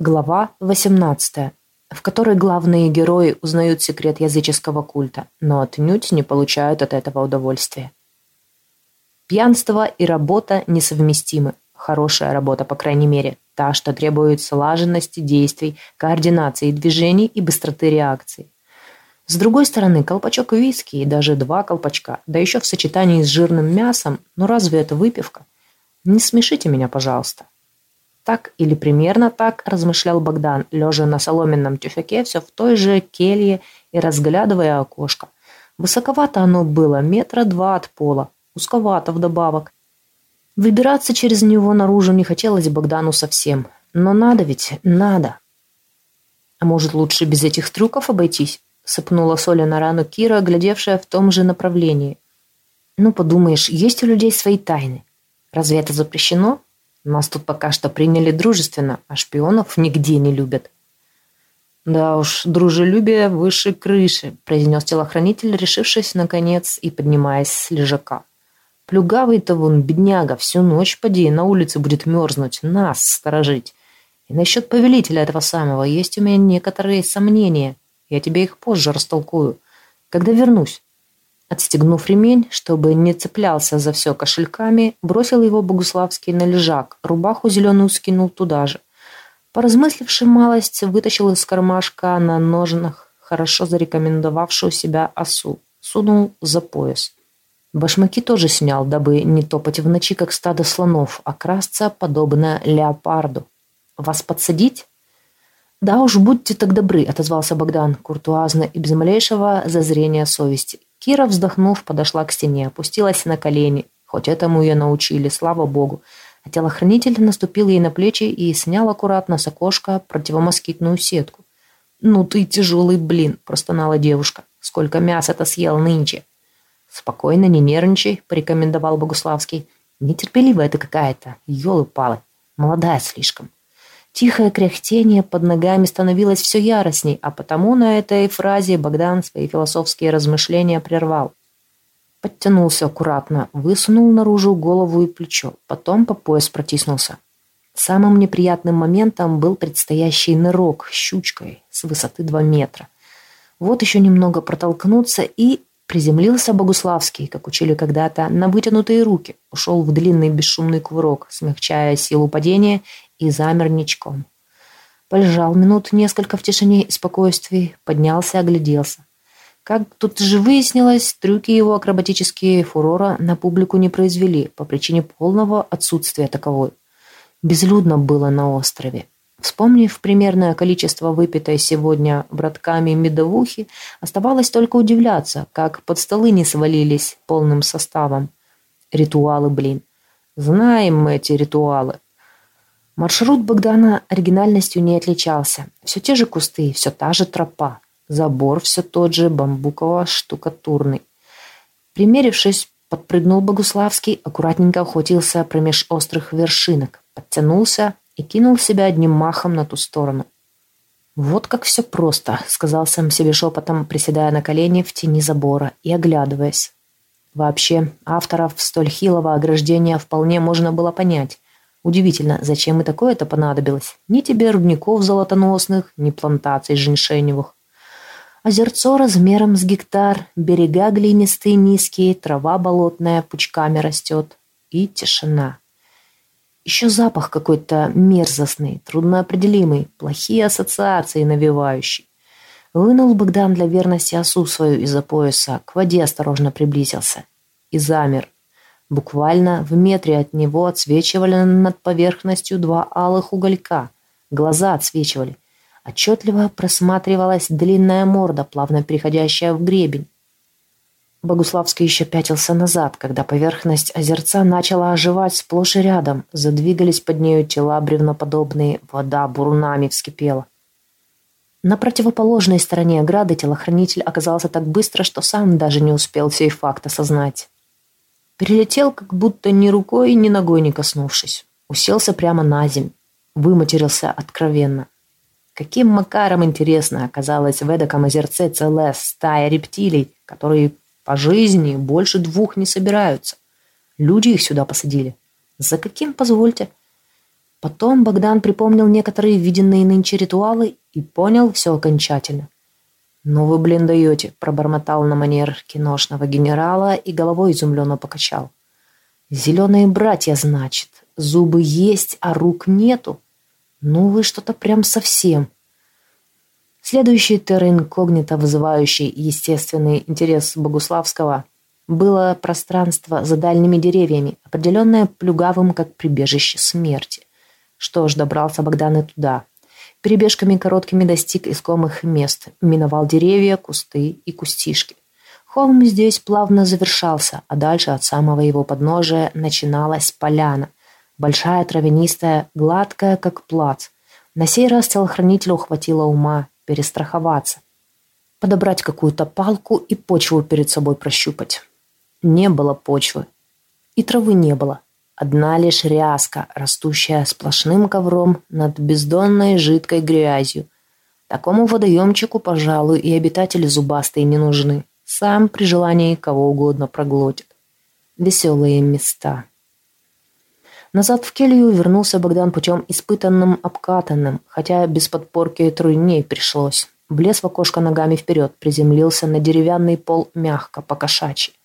Глава 18, в которой главные герои узнают секрет языческого культа, но отнюдь не получают от этого удовольствия. Пьянство и работа несовместимы. Хорошая работа, по крайней мере, та, что требует слаженности действий, координации движений и быстроты реакций. С другой стороны, колпачок виски и даже два колпачка, да еще в сочетании с жирным мясом, ну разве это выпивка? Не смешите меня, пожалуйста. Так или примерно так размышлял Богдан, лежа на соломенном тюфяке все в той же келье и разглядывая окошко. Высоковато оно было, метра два от пола, узковато вдобавок. Выбираться через него наружу не хотелось Богдану совсем. Но надо ведь, надо. А может, лучше без этих трюков обойтись? Сыпнула соли на рану Кира, глядевшая в том же направлении. Ну, подумаешь, есть у людей свои тайны. Разве это запрещено? Нас тут пока что приняли дружественно, а шпионов нигде не любят. «Да уж, дружелюбие выше крыши», – произнес телохранитель, решившись, наконец, и поднимаясь с лежака. «Плюгавый-то вон, бедняга, всю ночь поди, на улице будет мерзнуть, нас сторожить. И насчет повелителя этого самого есть у меня некоторые сомнения. Я тебе их позже растолкую, когда вернусь. Отстегнув ремень, чтобы не цеплялся за все кошельками, бросил его Богуславский на лежак, рубаху зеленую скинул туда же. Поразмысливши малость, вытащил из кармашка на ножнах хорошо зарекомендовавшую себя осу, сунул за пояс. Башмаки тоже снял, дабы не топать в ночи, как стадо слонов, а красться подобно леопарду. «Вас подсадить?» «Да уж, будьте так добры», — отозвался Богдан, куртуазно и без малейшего зазрения совести. Кира, вздохнув, подошла к стене, опустилась на колени. Хоть этому ее научили, слава богу. А телохранитель наступил ей на плечи и снял аккуратно с окошка противомоскитную сетку. «Ну ты тяжелый блин», – простонала девушка. «Сколько мяса-то съел нынче?» «Спокойно, не нервничай», – порекомендовал Богуславский. «Нетерпеливая ты какая-то, елы-палы, молодая слишком». Тихое кряхтение под ногами становилось все яростней, а потому на этой фразе Богдан свои философские размышления прервал. Подтянулся аккуратно, высунул наружу голову и плечо, потом по пояс протиснулся. Самым неприятным моментом был предстоящий нырок щучкой с высоты 2 метра. Вот еще немного протолкнуться и приземлился Богуславский, как учили когда-то, на вытянутые руки, ушел в длинный бесшумный кувырок, смягчая силу падения и замер ничком. Полежал минут несколько в тишине и спокойствии, поднялся, огляделся. Как тут же выяснилось, трюки его акробатические фурора на публику не произвели по причине полного отсутствия таковой. Безлюдно было на острове. Вспомнив примерное количество выпитой сегодня братками медовухи, оставалось только удивляться, как под столы не свалились полным составом. Ритуалы, блин. Знаем мы эти ритуалы. Маршрут Богдана оригинальностью не отличался. Все те же кусты, все та же тропа. Забор все тот же, бамбуково-штукатурный. Примерившись, подпрыгнул Богуславский, аккуратненько охотился промеж острых вершинок, подтянулся и кинул себя одним махом на ту сторону. «Вот как все просто», — сказал сам себе шепотом, приседая на колени в тени забора и оглядываясь. Вообще, авторов столь хилого ограждения вполне можно было понять. Удивительно, зачем и такое-то понадобилось? Ни тебе рудников золотоносных, ни плантаций женьшеневых. Озерцо размером с гектар, берега глинистые низкие, трава болотная пучками растет. И тишина. Еще запах какой-то мерзостный, трудноопределимый, плохие ассоциации навевающий. Вынул Богдан для верности осу свою из-за пояса, к воде осторожно приблизился. И замер, Буквально в метре от него отсвечивали над поверхностью два алых уголька. Глаза отсвечивали. Отчетливо просматривалась длинная морда, плавно переходящая в гребень. Богуславский еще пятился назад, когда поверхность озерца начала оживать сплошь и рядом. Задвигались под нею тела бревноподобные, вода бурунами вскипела. На противоположной стороне ограды телохранитель оказался так быстро, что сам даже не успел сей факт осознать. Перелетел, как будто ни рукой, ни ногой не коснувшись. Уселся прямо на земь. Выматерился откровенно. Каким макаром, интересно, оказалось в эдаком озерце целая стая рептилий, которые по жизни больше двух не собираются. Люди их сюда посадили. За каким, позвольте? Потом Богдан припомнил некоторые виденные нынче ритуалы и понял все окончательно. «Ну вы, блин, даете», — пробормотал на манер киношного генерала и головой изумленно покачал. «Зеленые братья, значит. Зубы есть, а рук нету. Ну вы что-то прям совсем». Следующий терра инкогнито, вызывающий естественный интерес Богуславского, было пространство за дальними деревьями, определенное плюгавым как прибежище смерти. Что ж, добрался Богдан и туда. Перебежками короткими достиг искомых мест, миновал деревья, кусты и кустишки. Холм здесь плавно завершался, а дальше от самого его подножия начиналась поляна. Большая, травянистая, гладкая, как плац. На сей раз телохранителю хватило ума перестраховаться. Подобрать какую-то палку и почву перед собой прощупать. Не было почвы. И травы не было. Одна лишь ряска, растущая сплошным ковром над бездонной жидкой грязью. Такому водоемчику, пожалуй, и обитатели зубастые не нужны. Сам при желании кого угодно проглотит. Веселые места. Назад в келью вернулся Богдан путем испытанным, обкатанным, хотя без подпорки трудней пришлось. Влез в окошко ногами вперед, приземлился на деревянный пол мягко, по-кошачьи.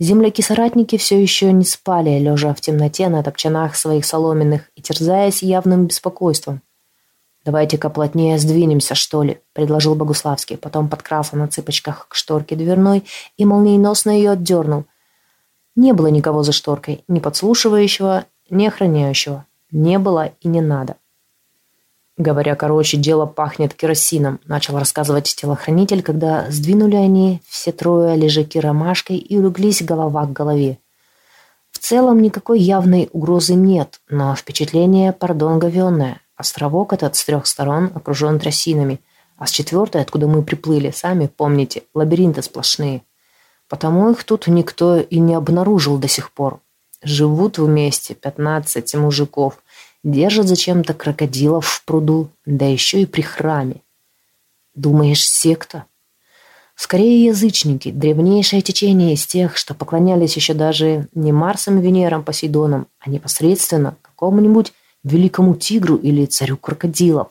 Земляки-соратники все еще не спали, лежа в темноте на топчанах своих соломенных и терзаясь явным беспокойством. «Давайте-ка плотнее сдвинемся, что ли», — предложил Богуславский. Потом подкрался на цыпочках к шторке дверной и молниеносно ее отдернул. Не было никого за шторкой, ни подслушивающего, ни охраняющего. Не было и не надо. Говоря короче, дело пахнет керосином, начал рассказывать телохранитель, когда сдвинули они все трое лежаки ромашкой и улеглись голова к голове. В целом никакой явной угрозы нет, но впечатление, пардон, говенное. Островок этот с трех сторон окружен трясинами, а с четвертой, откуда мы приплыли, сами помните, лабиринты сплошные. Потому их тут никто и не обнаружил до сих пор. Живут вместе пятнадцать мужиков – Держат зачем-то крокодилов в пруду, да еще и при храме. Думаешь, секта? Скорее язычники, древнейшее течение из тех, что поклонялись еще даже не Марсом, Венерам, Посейдоном, а непосредственно какому-нибудь великому тигру или царю крокодилов.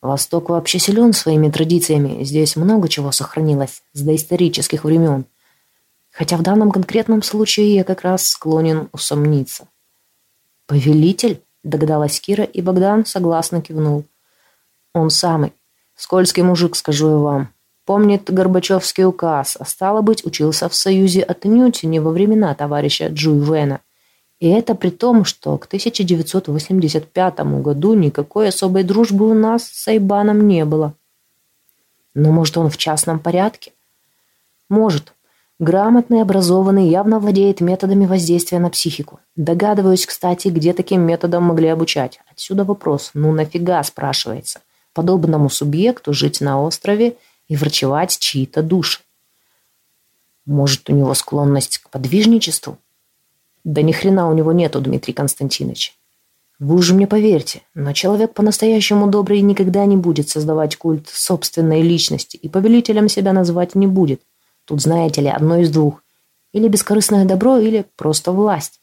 Восток вообще силен своими традициями, здесь много чего сохранилось с доисторических времен. Хотя в данном конкретном случае я как раз склонен усомниться. «Повелитель?» Догадалась Кира, и Богдан согласно кивнул. Он самый. Скользкий мужик, скажу я вам. Помнит Горбачевский указ, а стало быть, учился в Союзе отнюдь не во времена товарища Джуй Вена. И это при том, что к 1985 году никакой особой дружбы у нас с Айбаном не было. Но может он в частном порядке? Может. Грамотный, образованный, явно владеет методами воздействия на психику. Догадываюсь, кстати, где таким методом могли обучать. Отсюда вопрос. Ну нафига, спрашивается, подобному субъекту жить на острове и врачевать чьи-то души? Может, у него склонность к подвижничеству? Да ни хрена у него нету, Дмитрий Константинович. Вы уже мне поверьте, но человек по-настоящему добрый никогда не будет создавать культ собственной личности и повелителем себя назвать не будет. Тут, знаете ли, одно из двух. Или бескорыстное добро, или просто власть.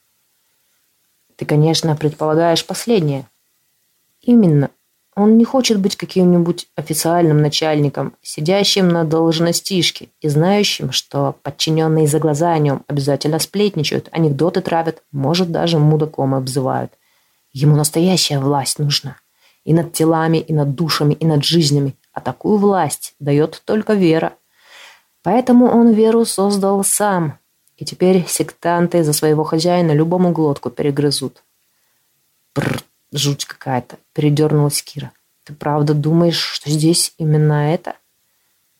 Ты, конечно, предполагаешь последнее. Именно. Он не хочет быть каким-нибудь официальным начальником, сидящим на должностишке и знающим, что подчиненные за глаза о нем обязательно сплетничают, анекдоты травят, может, даже мудаком обзывают. Ему настоящая власть нужна. И над телами, и над душами, и над жизнями. А такую власть дает только вера. Поэтому он веру создал сам, и теперь сектанты за своего хозяина любому глотку перегрызут. Бррр, жуть какая-то, передернулась Кира. Ты правда думаешь, что здесь именно это?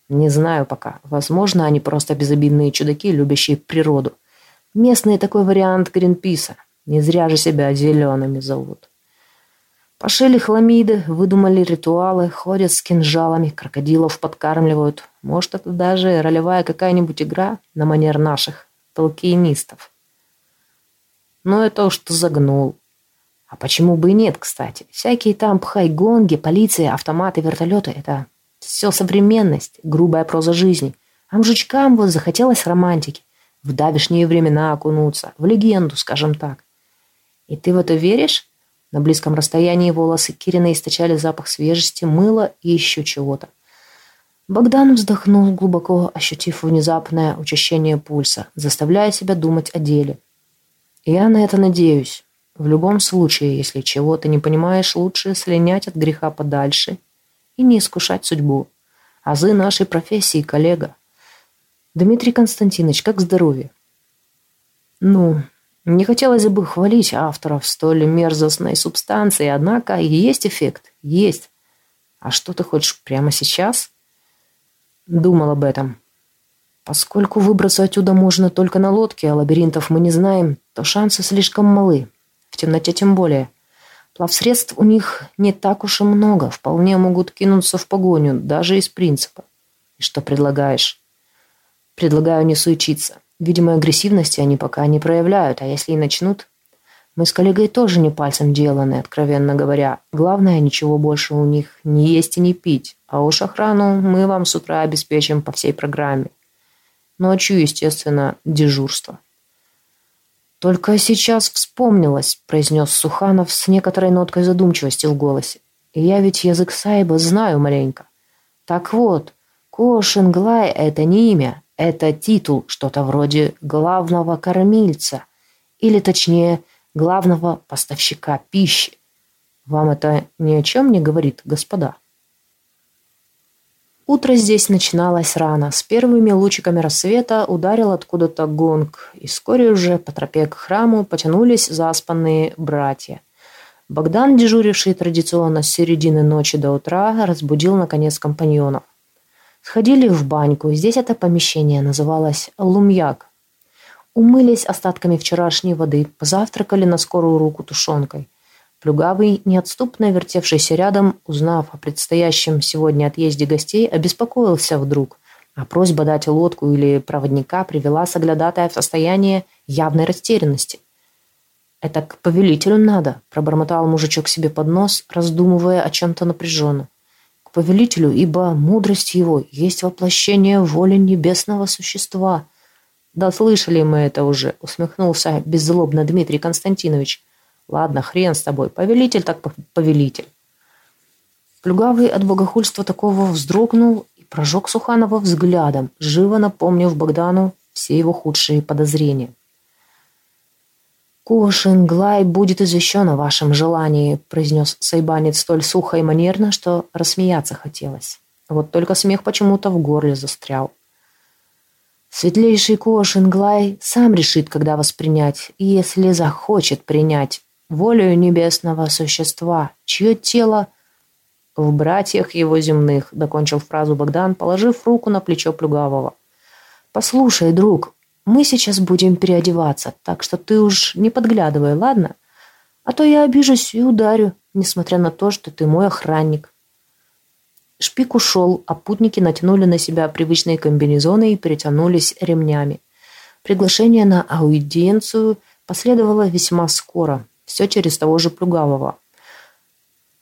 Не знаю пока. Возможно, они просто безобидные чудаки, любящие природу. Местный такой вариант Гринписа. Не зря же себя зелеными зовут. Пошили хламиды, выдумали ритуалы, ходят с кинжалами, крокодилов подкармливают. Может, это даже ролевая какая-нибудь игра на манер наших толкиенистов. Но это уж ты загнул. А почему бы и нет, кстати? Всякие там пхайгонги, полиция, автоматы, вертолеты — это все современность, грубая проза жизни. А мужичкам вот захотелось романтики. В давешние времена окунуться, в легенду, скажем так. И ты в это веришь? На близком расстоянии волосы Кирина источали запах свежести, мыла и еще чего-то. Богдан вздохнул, глубоко ощутив внезапное учащение пульса, заставляя себя думать о деле. «Я на это надеюсь. В любом случае, если чего-то не понимаешь, лучше слинять от греха подальше и не искушать судьбу. Азы нашей профессии, коллега. Дмитрий Константинович, как здоровье?» «Ну, не хотелось бы хвалить авторов столь мерзостной субстанции, однако есть эффект, есть. А что ты хочешь прямо сейчас? Думал об этом. Поскольку выбраться отсюда можно только на лодке, а лабиринтов мы не знаем, то шансы слишком малы. В темноте тем более. Плавсредств у них не так уж и много, вполне могут кинуться в погоню, даже из принципа. И что предлагаешь? Предлагаю не суечиться. Видимо, агрессивности они пока не проявляют, а если и начнут... Мы с коллегой тоже не пальцем деланы, откровенно говоря. Главное, ничего больше у них не есть и не пить. А уж охрану мы вам с утра обеспечим по всей программе. Ночью, естественно, дежурство. «Только сейчас вспомнилось», — произнес Суханов с некоторой ноткой задумчивости в голосе. «И я ведь язык Сайба знаю маленько. Так вот, Кошинглай — это не имя, это титул, что-то вроде главного кормильца, или точнее, главного поставщика пищи. Вам это ни о чем не говорит, господа? Утро здесь начиналось рано. С первыми лучиками рассвета ударил откуда-то гонг, и вскоре уже по тропе к храму потянулись заспанные братья. Богдан, дежуривший традиционно с середины ночи до утра, разбудил, наконец, компаньонов. Сходили в баньку. Здесь это помещение называлось Лумьяк. Умылись остатками вчерашней воды, позавтракали на скорую руку тушенкой. Плюгавый, неотступно вертевшийся рядом, узнав о предстоящем сегодня отъезде гостей, обеспокоился вдруг, а просьба дать лодку или проводника привела соглядатая в состояние явной растерянности. «Это к повелителю надо», – пробормотал мужичок себе под нос, раздумывая о чем-то напряженно повелителю, ибо мудрость его есть воплощение воли небесного существа. Да слышали мы это уже, усмехнулся беззлобно Дмитрий Константинович. Ладно, хрен с тобой, повелитель так повелитель. Плюгавый от богохульства такого вздрогнул и прожег Суханова взглядом, живо напомнив Богдану все его худшие подозрения. «Кушинглай будет извещен о вашем желании», – произнес Сайбанец столь сухо и манерно, что рассмеяться хотелось. Вот только смех почему-то в горле застрял. Светлейший Кошинглай сам решит, когда воспринять, если захочет принять волю небесного существа, чье тело в братьях его земных, докончил фразу Богдан, положив руку на плечо Плюгавого. «Послушай, друг, мы сейчас будем переодеваться, так что ты уж не подглядывай, ладно? А то я обижусь и ударю, несмотря на то, что ты мой охранник». Шпик ушел, а путники натянули на себя привычные комбинезоны и перетянулись ремнями. Приглашение на аудиенцию последовало весьма скоро, все через того же Плюгавого.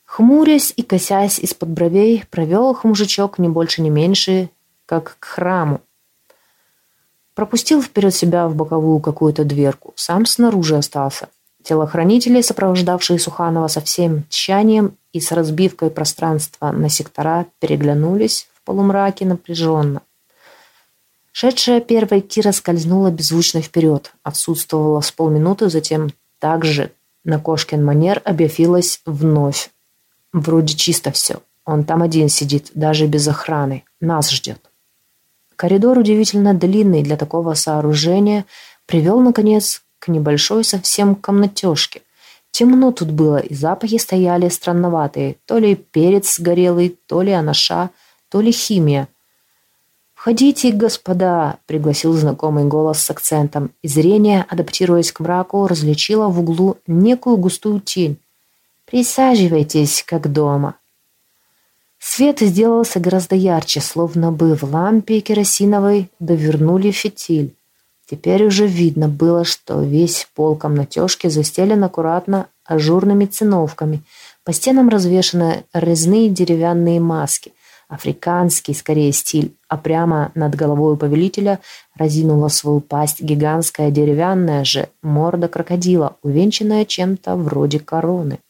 Хмурясь и косясь из-под бровей, провел их мужичок не больше, не меньше, как к храму. Пропустил вперед себя в боковую какую-то дверку. Сам снаружи остался. Телохранители, сопровождавшие Суханова со всем тщанием и с разбивкой пространства на сектора, переглянулись в полумраке напряженно. Шедшая первой Кира скользнула беззвучно вперед, отсутствовала с полминуты, затем также на Кошкин манер объявилась вновь. Вроде чисто все. Он там один сидит, даже без охраны. Нас ждет. Коридор, удивительно длинный для такого сооружения, привел, наконец, к небольшой совсем комнатежке. Темно тут было, и запахи стояли странноватые. То ли перец горелый, то ли анаша, то ли химия. «Входите, господа!» – пригласил знакомый голос с акцентом, и зрение, адаптируясь к мраку, различило в углу некую густую тень. «Присаживайтесь, как дома!» Свет сделался гораздо ярче, словно бы в лампе керосиновой довернули фитиль. Теперь уже видно было, что весь пол комнатежки застелен аккуратно ажурными циновками. По стенам развешаны резные деревянные маски. Африканский, скорее, стиль, а прямо над головой у повелителя разинула свою пасть гигантская деревянная же морда крокодила, увенчанная чем-то вроде короны.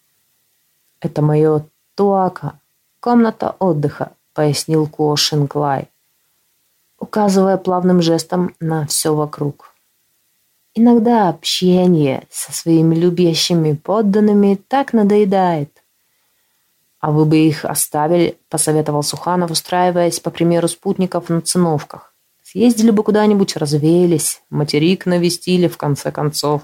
Это мое туака, комната отдыха, пояснил Ко Шинклай, указывая плавным жестом на все вокруг. Иногда общение со своими любящими подданными так надоедает. А вы бы их оставили, посоветовал Суханов, устраиваясь по примеру спутников на циновках. Съездили бы куда-нибудь, развеялись, материк навестили в конце концов.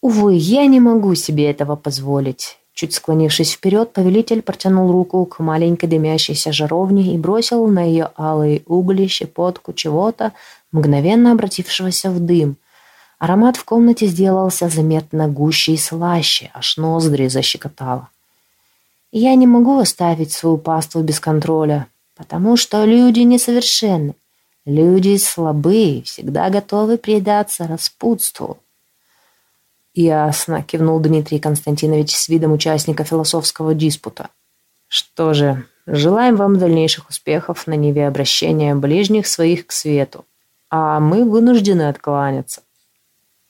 Увы, я не могу себе этого позволить. Чуть склонившись вперед, повелитель протянул руку к маленькой дымящейся жаровне и бросил на ее алые угли щепотку чего-то, мгновенно обратившегося в дым. Аромат в комнате сделался заметно гуще и слаще, аж ноздри защекотало. Я не могу оставить свою паству без контроля, потому что люди несовершенны. Люди слабые, всегда готовы предаться распутству. «Ясно», — кивнул Дмитрий Константинович с видом участника философского диспута. «Что же, желаем вам дальнейших успехов на ниве обращения ближних своих к свету а мы вынуждены откланяться.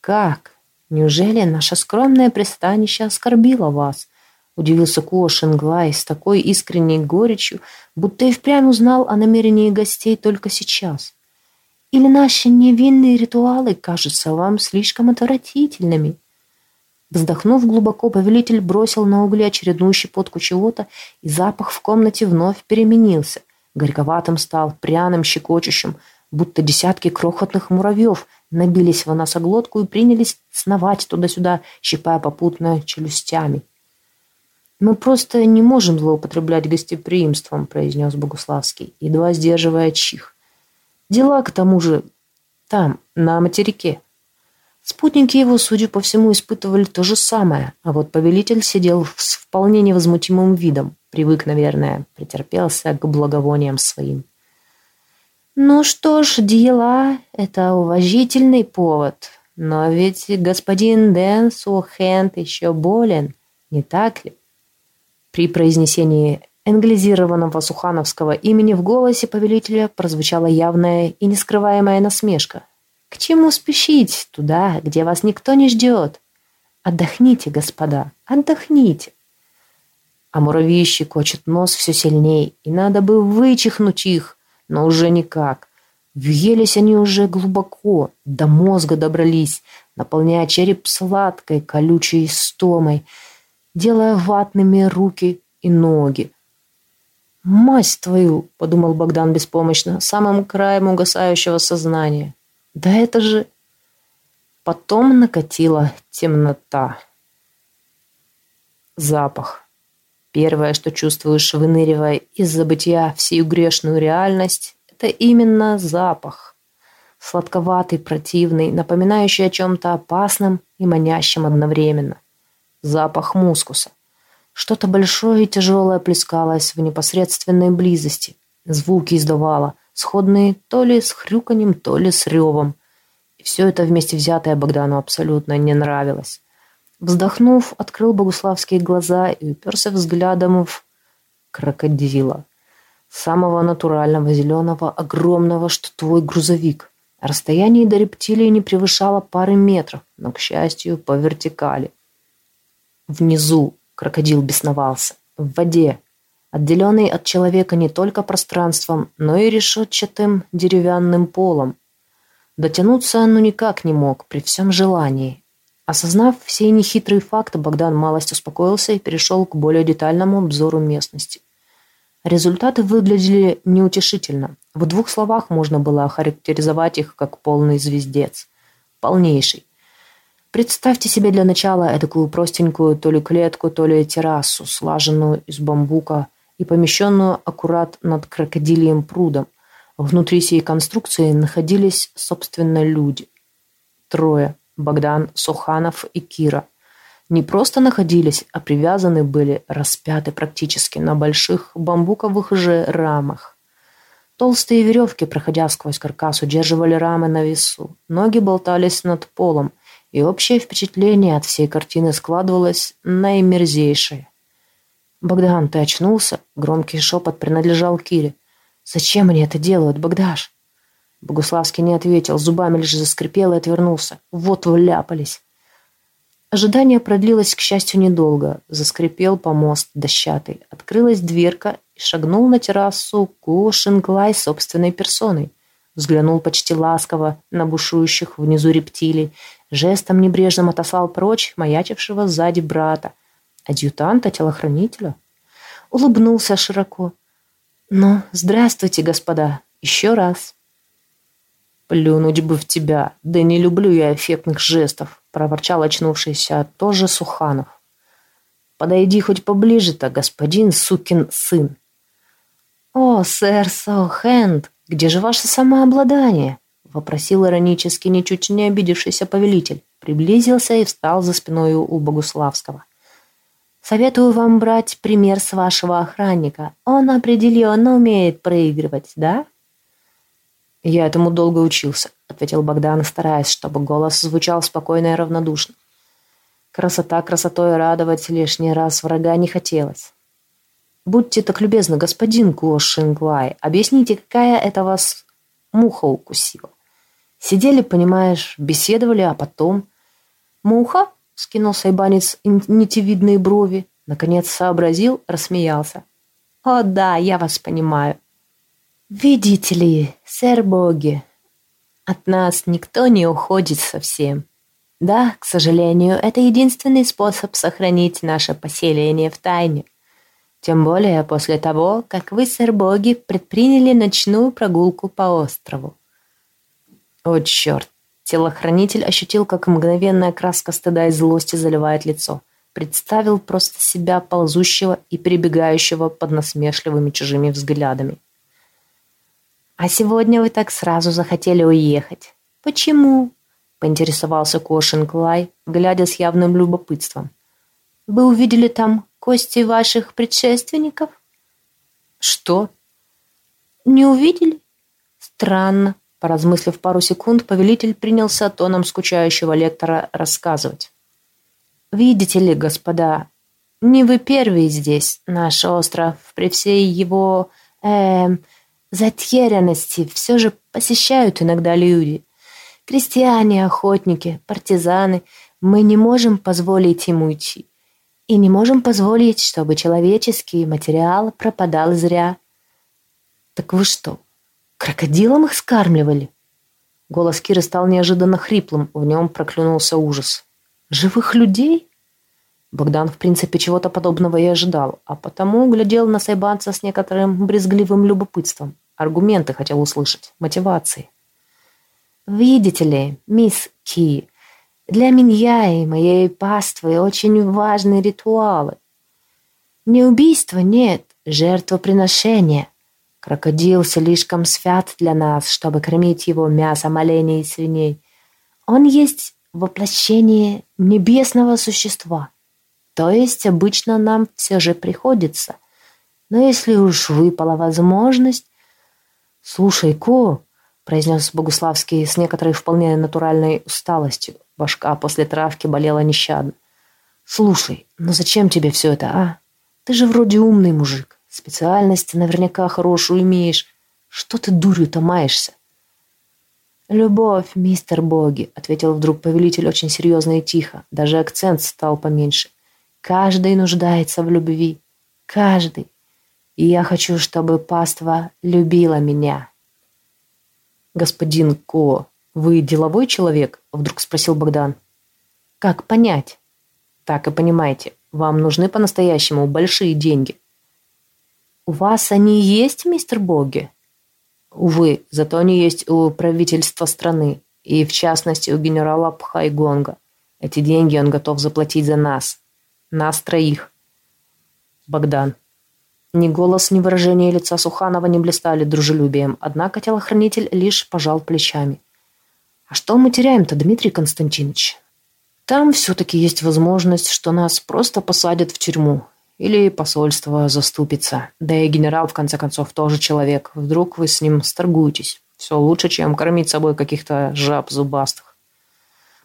Как? Неужели наше скромное пристанище оскорбило вас? Удивился Куо Шенглай с такой искренней горечью, будто и впрямь узнал о намерении гостей только сейчас. Или наши невинные ритуалы кажутся вам слишком отвратительными? Вздохнув глубоко, повелитель бросил на угли очередную щепотку чего-то, и запах в комнате вновь переменился. Горьковатым стал, пряным, щекочущим, будто десятки крохотных муравьев набились в носоглотку и принялись сновать туда-сюда, щипая попутно челюстями. «Мы просто не можем злоупотреблять гостеприимством», — произнес Богуславский, едва сдерживая чих. «Дела, к тому же, там, на материке». Спутники его, судя по всему, испытывали то же самое, а вот повелитель сидел с вполне невозмутимым видом, привык, наверное, претерпелся к благовониям своим. Ну что ж, дела — это уважительный повод. Но ведь господин Дэн Сухенд еще болен, не так ли? При произнесении англизированного сухановского имени в голосе повелителя прозвучала явная и нескрываемая насмешка. «К чему спешить туда, где вас никто не ждет? Отдохните, господа, отдохните!» А муравьи щекочет нос все сильней, и надо бы вычихнуть их, но уже никак. Въелись они уже глубоко, до мозга добрались, наполняя череп сладкой, колючей стомой, делая ватными руки и ноги. «Мать твою!» — подумал Богдан беспомощно, самым краем угасающего сознания. «Да это же...» Потом накатила темнота. Запах. Первое, что чувствуешь, выныривая из забытия всю грешную реальность, это именно запах. Сладковатый, противный, напоминающий о чем-то опасном и манящем одновременно. Запах мускуса. Что-то большое и тяжелое плескалось в непосредственной близости. Звуки издавало, сходные то ли с хрюканьем, то ли с ревом. И все это вместе взятое Богдану абсолютно не нравилось. Вздохнув, открыл Богуславские глаза и уперся взглядом в крокодила. Самого натурального, зеленого, огромного, что твой грузовик. Расстояние до рептилии не превышало пары метров, но, к счастью, по вертикали. Внизу крокодил бесновался. В воде, отделенный от человека не только пространством, но и решетчатым деревянным полом. Дотянуться оно никак не мог при всем желании, Осознав все нехитрые факты, Богдан малость успокоился и перешел к более детальному обзору местности. Результаты выглядели неутешительно. В двух словах можно было охарактеризовать их как полный звездец. Полнейший. Представьте себе для начала такую простенькую то ли клетку, то ли террасу, слаженную из бамбука и помещенную аккурат над крокодилием прудом. Внутри сей конструкции находились, собственно, люди. Трое. Богдан, Суханов и Кира. Не просто находились, а привязаны были, распяты практически на больших бамбуковых же рамах. Толстые веревки, проходя сквозь каркас, удерживали рамы на весу. Ноги болтались над полом, и общее впечатление от всей картины складывалось наимерзейшее. «Богдан, ты очнулся?» Громкий шепот принадлежал Кире. «Зачем они это делают, Богдаш?» Богуславский не ответил, зубами лишь заскрипел и отвернулся. Вот вляпались. Ожидание продлилось, к счастью, недолго. Заскрипел помост дощатый. Открылась дверка и шагнул на террасу Ку Шинглай собственной персоной. Взглянул почти ласково на бушующих внизу рептилий. Жестом небрежным отослал прочь маячившего сзади брата. Адъютанта-телохранителя. Улыбнулся широко. «Ну, здравствуйте, господа, еще раз». «Плюнуть бы в тебя, да не люблю я эффектных жестов», проворчал очнувшийся тоже Суханов. «Подойди хоть поближе-то, господин сукин сын». «О, сэр Соухенд, где же ваше самообладание?» вопросил иронически, ничуть не обидевшийся повелитель. Приблизился и встал за спиной у Богуславского. «Советую вам брать пример с вашего охранника. Он определенно умеет проигрывать, да?» «Я этому долго учился», — ответил Богдан, стараясь, чтобы голос звучал спокойно и равнодушно. Красота красотой радовать лишний раз врага не хотелось. «Будьте так любезны, господин Ко Шинглай, объясните, какая это вас муха укусила?» Сидели, понимаешь, беседовали, а потом... «Муха?» — скинул сайбанец нитевидные брови. Наконец сообразил, рассмеялся. «О да, я вас понимаю. «Видите ли, сэр Боги, от нас никто не уходит совсем. Да, к сожалению, это единственный способ сохранить наше поселение в тайне. Тем более после того, как вы, сэр Боги, предприняли ночную прогулку по острову. О, черт! Телохранитель ощутил, как мгновенная краска стыда и злости заливает лицо. Представил просто себя ползущего и перебегающего под насмешливыми чужими взглядами. «А сегодня вы так сразу захотели уехать. Почему?» — поинтересовался Кошин Клай, глядя с явным любопытством. «Вы увидели там кости ваших предшественников?» «Что?» «Не увидели?» «Странно». Поразмыслив пару секунд, повелитель принялся тоном скучающего лектора рассказывать. «Видите ли, господа, не вы первые здесь, наш остров, при всей его... Э, затерянности все же посещают иногда люди. Крестьяне, охотники, партизаны. Мы не можем позволить им уйти. И не можем позволить, чтобы человеческий материал пропадал зря. Так вы что, крокодилам их скармливали? Голос Киры стал неожиданно хриплым, в нем проклюнулся ужас. Живых людей? Богдан, в принципе, чего-то подобного и ожидал, а потому глядел на сайбанца с некоторым брезгливым любопытством. Аргументы хотел услышать, мотивации. «Видите ли, мисс Ки, для меня и моей паствы очень важны ритуалы. Не убийства нет, жертвоприношения. Крокодил слишком свят для нас, чтобы кормить его мясом оленей и свиней. Он есть воплощение небесного существа. То есть обычно нам все же приходится. Но если уж выпала возможность, «Слушай, Ко!» — произнес Богуславский с некоторой вполне натуральной усталостью. Башка после травки болела нещадно. «Слушай, ну зачем тебе все это, а? Ты же вроде умный мужик. Специальность наверняка хорошую имеешь. Что ты дурью-то маешься?» «Любовь, мистер Боги», — ответил вдруг повелитель очень серьезно и тихо. Даже акцент стал поменьше. «Каждый нуждается в любви. Каждый. И я хочу, чтобы паства любила меня. Господин Ко, вы деловой человек? Вдруг спросил Богдан. Как понять? Так и понимаете, вам нужны по-настоящему большие деньги. У вас они есть, мистер Боги? Увы, зато они есть у правительства страны, и в частности у генерала Пхайгонга. Эти деньги он готов заплатить за нас. Нас троих. Богдан. Ни голос, ни выражение лица Суханова не блистали дружелюбием, однако телохранитель лишь пожал плечами. «А что мы теряем-то, Дмитрий Константинович?» «Там все-таки есть возможность, что нас просто посадят в тюрьму. Или посольство заступится. Да и генерал, в конце концов, тоже человек. Вдруг вы с ним сторгуетесь. Все лучше, чем кормить собой каких-то жаб зубастых».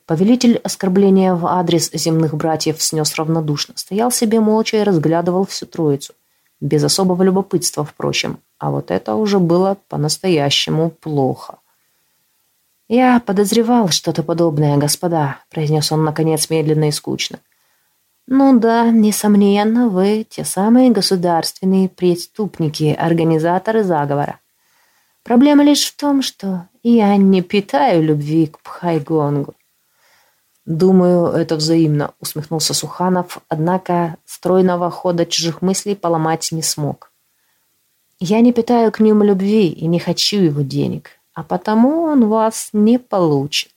Повелитель оскорбления в адрес земных братьев снес равнодушно. Стоял себе молча и разглядывал всю троицу. Без особого любопытства, впрочем. А вот это уже было по-настоящему плохо. «Я подозревал что-то подобное, господа», — произнес он, наконец, медленно и скучно. «Ну да, несомненно, вы те самые государственные преступники, организаторы заговора. Проблема лишь в том, что я не питаю любви к Пхайгонгу. «Думаю, это взаимно», — усмехнулся Суханов, однако стройного хода чужих мыслей поломать не смог. «Я не питаю к нему любви и не хочу его денег, а потому он вас не получит».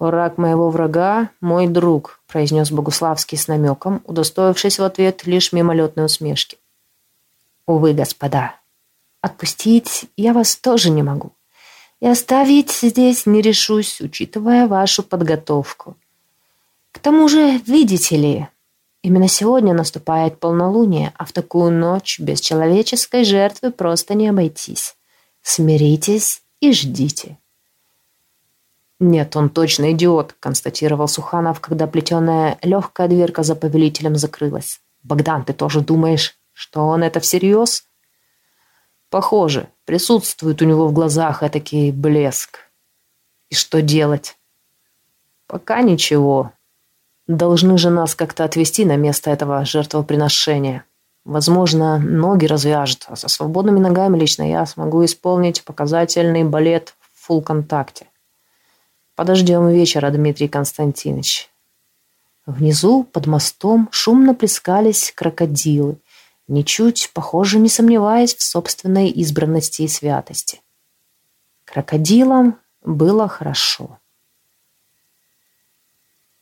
«Враг моего врага — мой друг», — произнес Богуславский с намеком, удостоившись в ответ лишь мимолетной усмешки. «Увы, господа, отпустить я вас тоже не могу и оставить здесь не решусь, учитывая вашу подготовку. К тому же, видите ли, именно сегодня наступает полнолуние, а в такую ночь без человеческой жертвы просто не обойтись. Смиритесь и ждите. «Нет, он точно идиот», — констатировал Суханов, когда плетеная легкая дверка за повелителем закрылась. «Богдан, ты тоже думаешь, что он это всерьез?» «Похоже. Присутствует у него в глазах этакий блеск. И что делать? Пока ничего. Должны же нас как-то отвести на место этого жертвоприношения. Возможно, ноги развяжут, а со свободными ногами лично я смогу исполнить показательный балет в фулл-контакте. Подождем вечера, Дмитрий Константинович. Внизу, под мостом, шумно плескались крокодилы ничуть, похоже, не сомневаясь в собственной избранности и святости. Крокодилам было хорошо.